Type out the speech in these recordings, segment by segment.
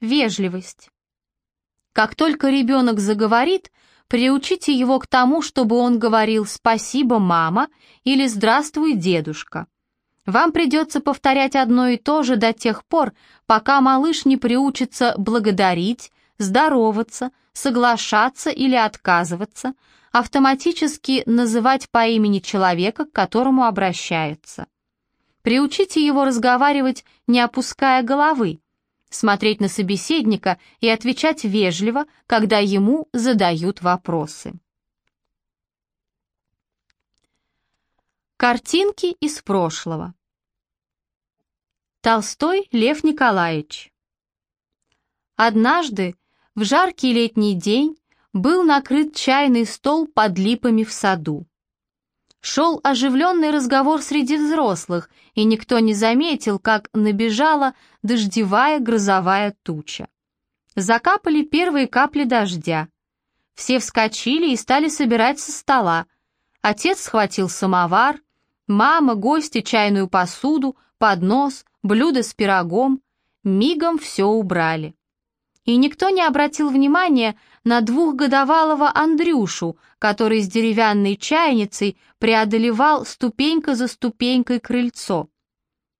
Вежливость. Как только ребенок заговорит, приучите его к тому, чтобы он говорил «спасибо, мама» или «здравствуй, дедушка». Вам придется повторять одно и то же до тех пор, пока малыш не приучится благодарить, здороваться, соглашаться или отказываться, автоматически называть по имени человека, к которому обращается. Приучите его разговаривать, не опуская головы, смотреть на собеседника и отвечать вежливо, когда ему задают вопросы. Картинки из прошлого. Толстой Лев Николаевич. Однажды, в жаркий летний день, был накрыт чайный стол под липами в саду. Шел оживленный разговор среди взрослых, и никто не заметил, как набежала дождевая грозовая туча. Закапали первые капли дождя. Все вскочили и стали собирать со стола. Отец схватил самовар, мама, гости, чайную посуду, поднос, блюдо с пирогом. Мигом все убрали и никто не обратил внимания на двухгодовалого Андрюшу, который с деревянной чайницей преодолевал ступенька за ступенькой крыльцо.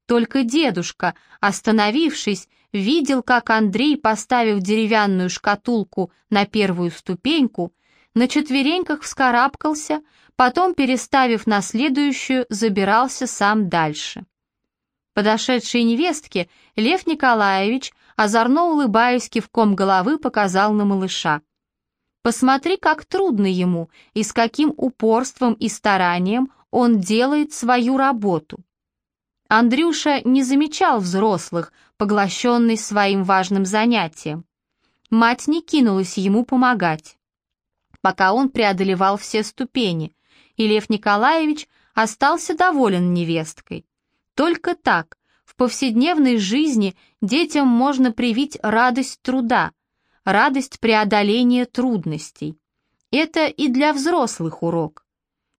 Только дедушка, остановившись, видел, как Андрей, поставив деревянную шкатулку на первую ступеньку, на четвереньках вскарабкался, потом, переставив на следующую, забирался сам дальше. Подошедшей невестке Лев Николаевич озорно улыбаясь кивком головы, показал на малыша. Посмотри, как трудно ему и с каким упорством и старанием он делает свою работу. Андрюша не замечал взрослых, поглощенный своим важным занятием. Мать не кинулась ему помогать, пока он преодолевал все ступени, и Лев Николаевич остался доволен невесткой. Только так, в повседневной жизни детям можно привить радость труда, радость преодоления трудностей. Это и для взрослых урок.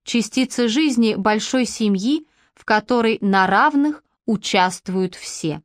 Частица жизни большой семьи, в которой на равных участвуют все.